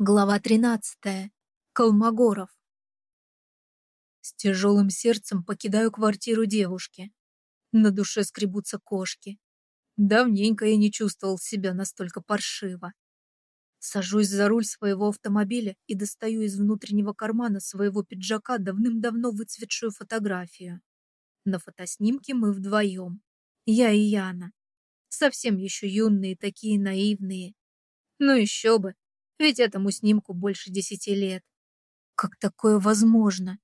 Глава 13. Колмогоров. С тяжелым сердцем покидаю квартиру девушки. На душе скребутся кошки. Давненько я не чувствовал себя настолько паршиво. Сажусь за руль своего автомобиля и достаю из внутреннего кармана своего пиджака давным-давно выцветшую фотографию. На фотоснимке мы вдвоем. Я и Яна. Совсем еще юные, такие наивные. Ну еще бы, ведь этому снимку больше десяти лет. Как такое возможно?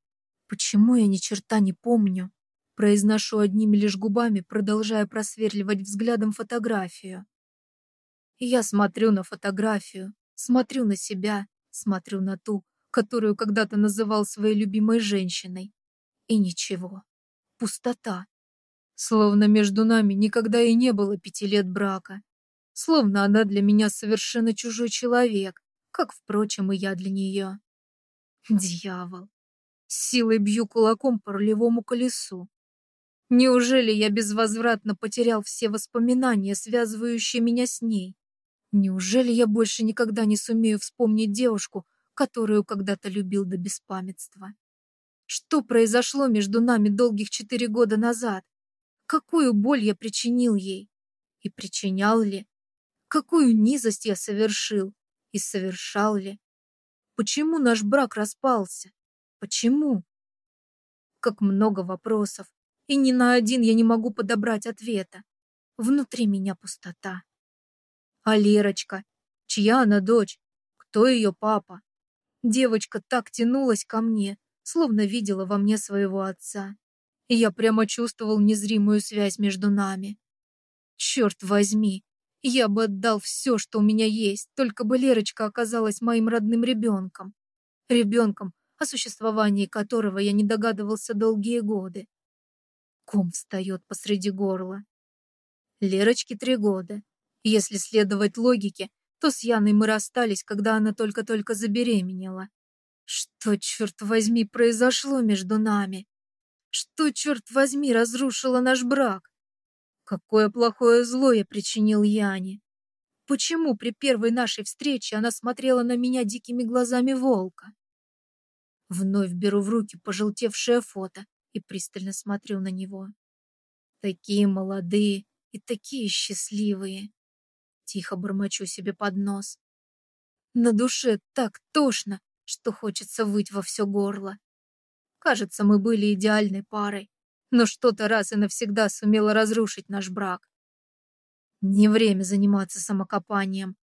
Почему я ни черта не помню? Произношу одними лишь губами, продолжая просверливать взглядом фотографию. я смотрю на фотографию, смотрю на себя, смотрю на ту, которую когда-то называл своей любимой женщиной. И ничего. Пустота. Словно между нами никогда и не было пяти лет брака. Словно она для меня совершенно чужой человек, как, впрочем, и я для нее. Дьявол. Силой бью кулаком по рулевому колесу. Неужели я безвозвратно потерял все воспоминания, связывающие меня с ней? Неужели я больше никогда не сумею вспомнить девушку, которую когда-то любил до беспамятства? Что произошло между нами долгих четыре года назад? Какую боль я причинил ей? И причинял ли? Какую низость я совершил? И совершал ли? Почему наш брак распался? Почему? Как много вопросов, и ни на один я не могу подобрать ответа. Внутри меня пустота. А Лерочка? Чья она дочь? Кто ее папа? Девочка так тянулась ко мне, словно видела во мне своего отца. И я прямо чувствовал незримую связь между нами. Черт возьми, я бы отдал все, что у меня есть, только бы Лерочка оказалась моим родным ребенком. Ребенком, о существовании которого я не догадывался долгие годы. Ком встает посреди горла. Лерочке три года. Если следовать логике, то с Яной мы расстались, когда она только-только забеременела. Что, черт возьми, произошло между нами? Что, черт возьми, разрушило наш брак? Какое плохое зло я причинил Яне. Почему при первой нашей встрече она смотрела на меня дикими глазами волка? Вновь беру в руки пожелтевшее фото и пристально смотрю на него. Такие молодые и такие счастливые. Тихо бормочу себе под нос. На душе так тошно, что хочется выть во все горло. Кажется, мы были идеальной парой но что-то раз и навсегда сумело разрушить наш брак. Не время заниматься самокопанием.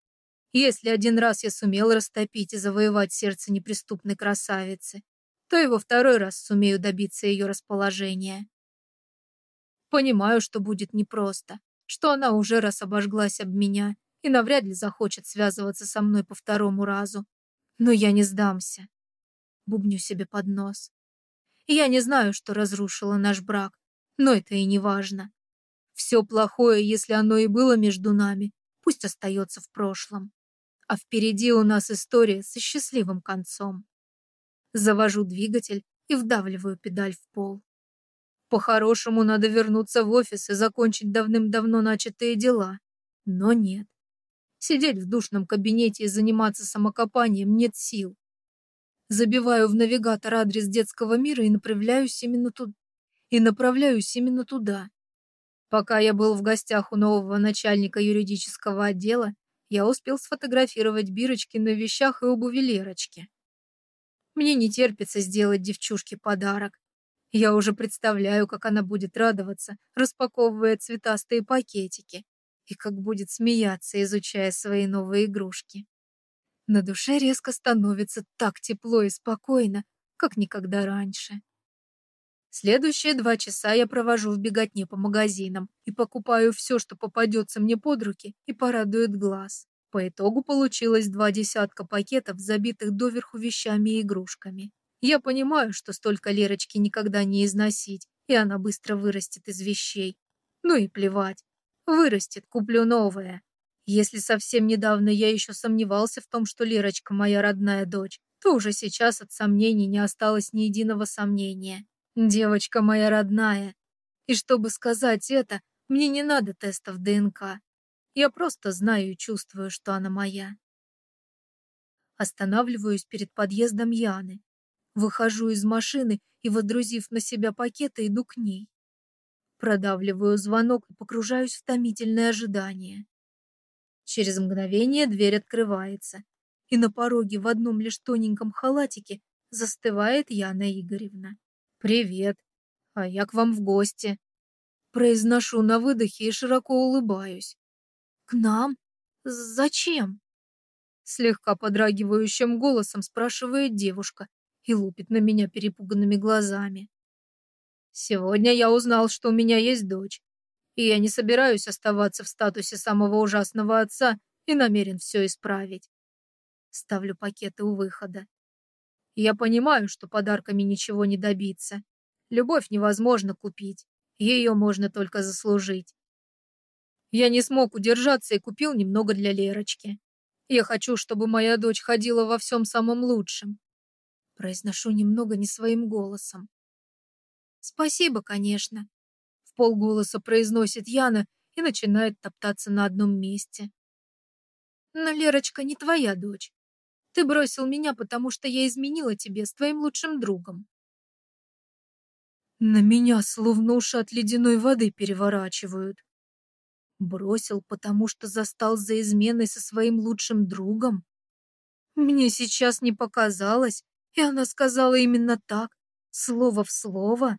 Если один раз я сумел растопить и завоевать сердце неприступной красавицы, то и во второй раз сумею добиться ее расположения. Понимаю, что будет непросто, что она уже раз обожглась об меня и навряд ли захочет связываться со мной по второму разу. Но я не сдамся. Бубню себе под нос. Я не знаю, что разрушило наш брак, но это и не важно. Все плохое, если оно и было между нами, пусть остается в прошлом. А впереди у нас история со счастливым концом. Завожу двигатель и вдавливаю педаль в пол. По-хорошему надо вернуться в офис и закончить давным-давно начатые дела. Но нет. Сидеть в душном кабинете и заниматься самокопанием нет сил. Забиваю в навигатор адрес детского мира и направляюсь именно туда. И направляюсь именно туда. Пока я был в гостях у нового начальника юридического отдела, я успел сфотографировать бирочки на вещах и обуви Лерочки. Мне не терпится сделать девчушке подарок. Я уже представляю, как она будет радоваться, распаковывая цветастые пакетики, и как будет смеяться, изучая свои новые игрушки. На душе резко становится так тепло и спокойно, как никогда раньше. Следующие два часа я провожу в беготне по магазинам и покупаю все, что попадется мне под руки и порадует глаз. По итогу получилось два десятка пакетов, забитых доверху вещами и игрушками. Я понимаю, что столько Лерочки никогда не износить, и она быстро вырастет из вещей. Ну и плевать. Вырастет, куплю новое. Если совсем недавно я еще сомневался в том, что Лерочка моя родная дочь, то уже сейчас от сомнений не осталось ни единого сомнения. Девочка моя родная. И чтобы сказать это, мне не надо тестов ДНК. Я просто знаю и чувствую, что она моя. Останавливаюсь перед подъездом Яны. Выхожу из машины и, водрузив на себя пакеты, иду к ней. Продавливаю звонок и погружаюсь в томительное ожидание. Через мгновение дверь открывается, и на пороге в одном лишь тоненьком халатике застывает Яна Игоревна. «Привет, а я к вам в гости». Произношу на выдохе и широко улыбаюсь. «К нам? Зачем?» Слегка подрагивающим голосом спрашивает девушка и лупит на меня перепуганными глазами. «Сегодня я узнал, что у меня есть дочь, и я не собираюсь оставаться в статусе самого ужасного отца и намерен все исправить. Ставлю пакеты у выхода. Я понимаю, что подарками ничего не добиться. Любовь невозможно купить, ее можно только заслужить. Я не смог удержаться и купил немного для Лерочки. Я хочу, чтобы моя дочь ходила во всем самом лучшем. Произношу немного не своим голосом. Спасибо, конечно. В полголоса произносит Яна и начинает топтаться на одном месте. Но Лерочка не твоя дочь. Ты бросил меня, потому что я изменила тебе с твоим лучшим другом. На меня словно уши от ледяной воды переворачивают. Бросил, потому что застал за изменой со своим лучшим другом. Мне сейчас не показалось, и она сказала именно так, слово в слово.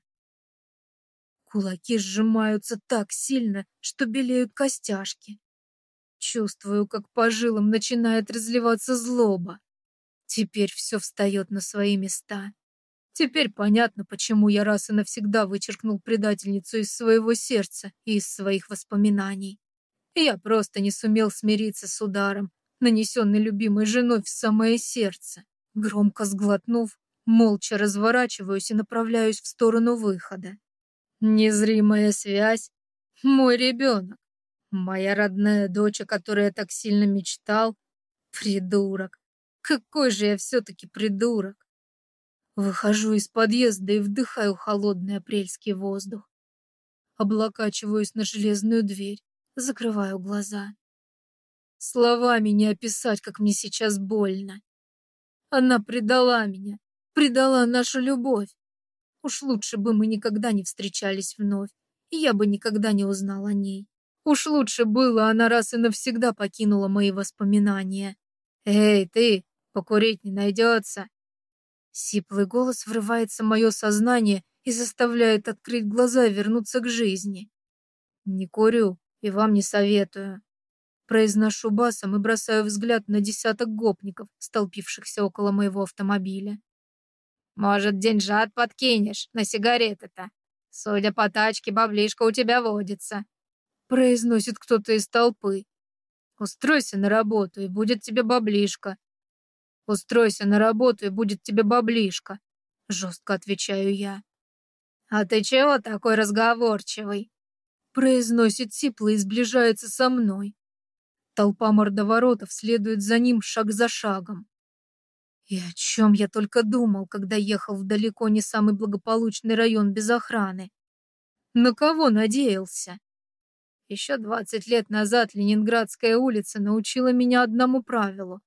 Кулаки сжимаются так сильно, что белеют костяшки. Чувствую, как по жилам начинает разливаться злоба. Теперь все встает на свои места. Теперь понятно, почему я раз и навсегда вычеркнул предательницу из своего сердца и из своих воспоминаний. Я просто не сумел смириться с ударом, нанесенный любимой женой в самое сердце. Громко сглотнув, молча разворачиваюсь и направляюсь в сторону выхода. Незримая связь. Мой ребенок. Моя родная дочь, о которой я так сильно мечтал. Придурок. Какой же я все-таки придурок. Выхожу из подъезда и вдыхаю холодный апрельский воздух. Облокачиваюсь на железную дверь, закрываю глаза. Словами не описать, как мне сейчас больно. Она предала меня, предала нашу любовь. Уж лучше бы мы никогда не встречались вновь, и я бы никогда не узнал о ней. Уж лучше было, она раз и навсегда покинула мои воспоминания. «Эй, ты, покурить не найдется?» Сиплый голос врывается в мое сознание и заставляет открыть глаза и вернуться к жизни. «Не курю и вам не советую». Произношу басом и бросаю взгляд на десяток гопников, столпившихся около моего автомобиля. «Может, деньжат подкинешь на сигареты-то? Судя по тачке, баблишка у тебя водится», произносит кто-то из толпы. Устройся на работу, и будет тебе баблишка. Устройся на работу, и будет тебе баблишка, жестко отвечаю я. А ты чего такой разговорчивый? произносит Сипла и сближается со мной. Толпа мордоворотов следует за ним шаг за шагом. И о чем я только думал, когда ехал в далеко не самый благополучный район без охраны. На кого надеялся? Еще двадцать лет назад Ленинградская улица научила меня одному правилу.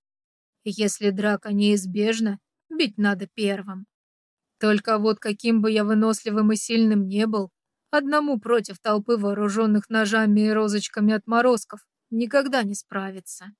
Если драка неизбежна, бить надо первым. Только вот каким бы я выносливым и сильным не был, одному против толпы вооруженных ножами и розочками отморозков никогда не справиться.